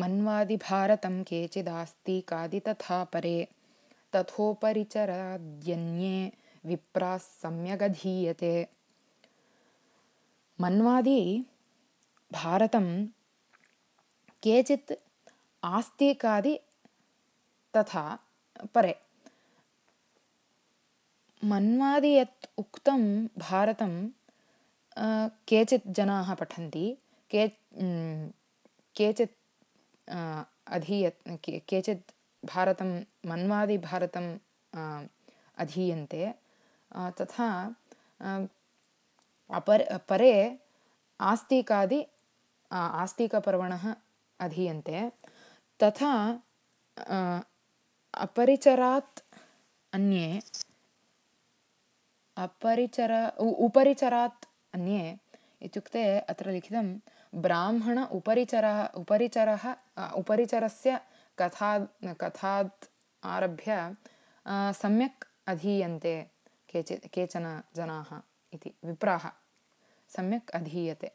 मन्वादिभारतं केचिदास्तिकादि तथा परे। तथोपरिचराद्यन्ये विप्राः सम्यगधीयते। मन्वादि भारतं केचित् आस्तिकादि तथा परे। मन्वादि यत् उक्तं भारतं केचित् जनाः पठन्ति के केचित् अधीय केचित् भारतं मन्वादिभारतं अधीयन्ते तथा अपर परे आस्तिकादि आस्तिकपर्वणः अधीयन्ते तथा अपरिचरात् अन्ये अपरिचर उपरिचरात् अन्ये इत्युक्ते अत्र लिखितं ब्राह्मण उपरिचरः उपरिचरः उपरिचरस्य कथा कथात् आरभ्य सम्यक् अधीयन्ते केचित् केचन जनाः इति विप्राः। सम्यक् अधीयते